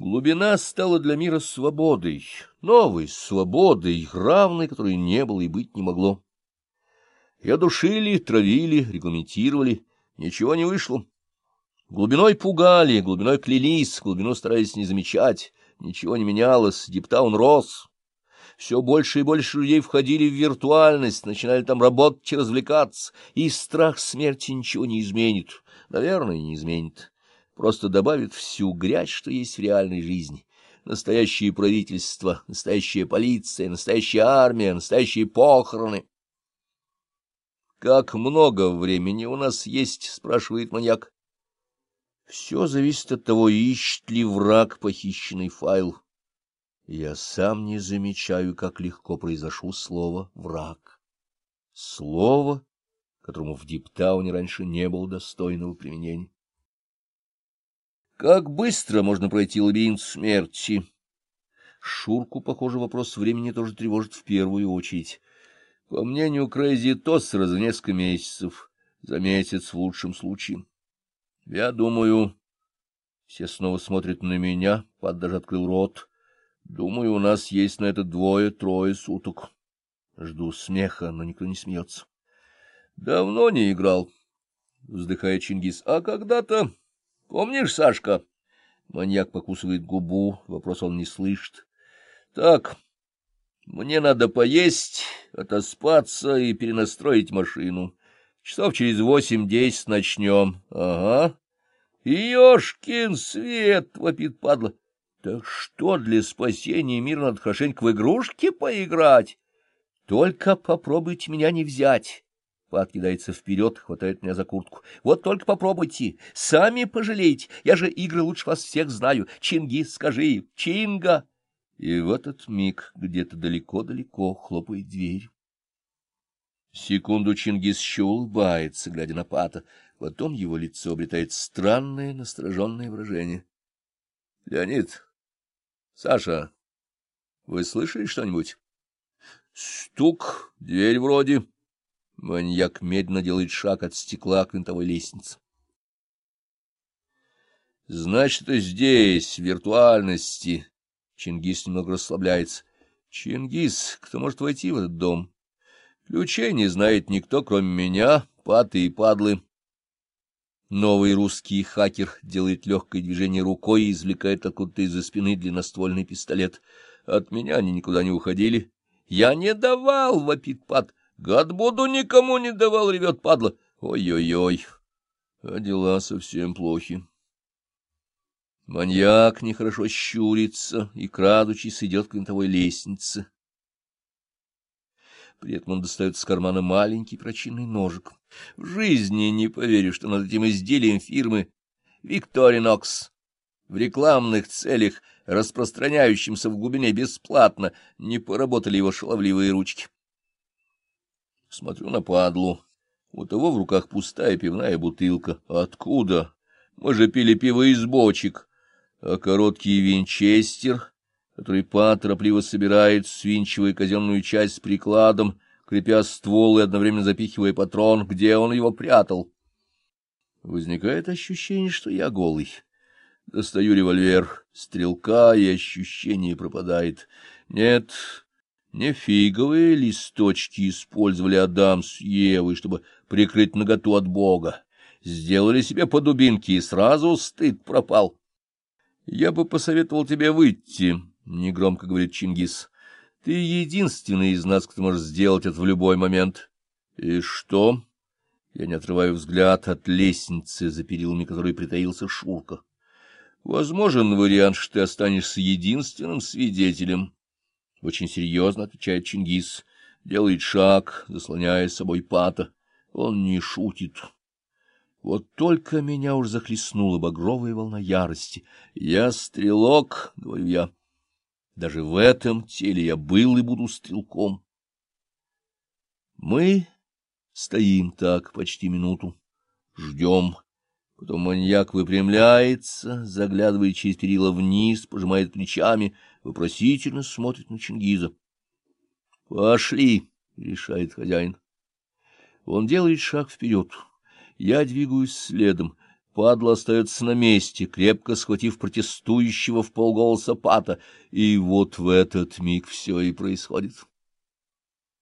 Глубина стала для мира свободой, новой свободой, равной которой не было и быть не могло. Ее душили, травили, регламентировали, ничего не вышло. Глубиной пугали, глубиной клялись, глубину старались не замечать, ничего не менялось, диптаун рос. Все больше и больше людей входили в виртуальность, начинали там работать и развлекаться, и страх смерти ничего не изменит, наверное, не изменит, просто добавит всю грязь, что есть в реальной жизни. Настоящее правительство, настоящая полиция, настоящая армия, настоящие похороны. «Как много времени у нас есть?» — спрашивает маньяк. Все зависит от того, ищет ли враг похищенный файл. Я сам не замечаю, как легко произошло слово «враг». Слово, которому в Диптауне раньше не было достойного применения. Как быстро можно пройти лабиринт смерти? Шурку, похоже, вопрос времени тоже тревожит в первую очередь. По мнению Крейзи Тоссера, за несколько месяцев, за месяц в лучшем случае. Я думаю... Все снова смотрят на меня, Пад даже открыл рот. Думаю, у нас есть на это двое-трое суток. Жду смеха, но никто не смеется. Давно не играл, вздыхает Чингис. А когда-то... Помнишь, Сашка? Маньяк покусывает губу, вопрос он не слышит. Так, мне надо поесть, отоспаться и перенастроить машину. Часов через восемь-десять начнем. Ага. Ёшкин свет, вопит падла. Так что для спасения мира надо хорошенько в игрушки поиграть? Только попробуйте меня не взять. Пат кидается вперед, хватает меня за куртку. Вот только попробуйте, сами пожалеете. Я же игры лучше вас всех знаю. Чингис, скажи, Чинга. И в этот миг где-то далеко-далеко хлопает дверь. Секунду Чингис еще улыбается, глядя на Пата. Потом его лицо обретает странное настороженное выражение. — Леонид, Саша, вы слышали что-нибудь? — Стук, дверь вроде. Маньяк медленно делает шаг от стекла к винтовой лестнице. — Значит, это здесь, в виртуальности, Чингис немного расслабляется. Чингис, кто может войти в этот дом? Ключей не знает никто, кроме меня, паты и падлы. Новый русский хакер делает легкое движение рукой и извлекает откуда-то из-за спины длинноствольный пистолет. От меня они никуда не уходили. Я не давал, вопит пад. Гад буду никому не давал, ревет падла. Ой-ой-ой, а дела совсем плохи. Маньяк нехорошо щурится и, крадучись, идет к винтовой лестнице. При этом он достает из кармана маленький прочинный ножик. В жизни не поверю, что над этим изделием фирмы «Викторинокс» в рекламных целях, распространяющимся в глубине бесплатно, не поработали его шаловливые ручки. Смотрю на падлу. У того в руках пустая пивная бутылка. Откуда? Мы же пили пиво из бочек а короткий винчестер, который па торопливо собирает, свинчивая казенную часть с прикладом, крепя ствол и одновременно запихивая патрон, где он его прятал. Возникает ощущение, что я голый. Достаю револьвер, стрелка, и ощущение пропадает. Нет, не фиговые листочки использовали Адам с Евой, чтобы прикрыть наготу от Бога. Сделали себе по дубинке, и сразу стыд пропал. Я бы посоветовал тебе выйти, — негромко говорит Чингис. Ты единственный из нас, кто может сделать это в любой момент. И что? Я не отрываю взгляд от лестницы, за перилами которой притаился Шурка. Возможен вариант, что ты останешься единственным свидетелем. Очень серьезно отвечает Чингис. Делает шаг, заслоняя собой пата. Он не шутит. Вот только меня уж захлестнула багровая волна ярости. Я стрелок, — говорю я. Даже в этом теле я был и буду стрелком. Мы стоим так почти минуту, ждем. Потом маньяк выпрямляется, заглядывает через перила вниз, пожимает плечами, вопросительно смотрит на Чингиза. — Пошли, — решает хозяин. Он делает шаг вперед. Я двигаюсь следом. падла остается на месте, крепко схватив протестующего в полголоса пата, и вот в этот миг все и происходит.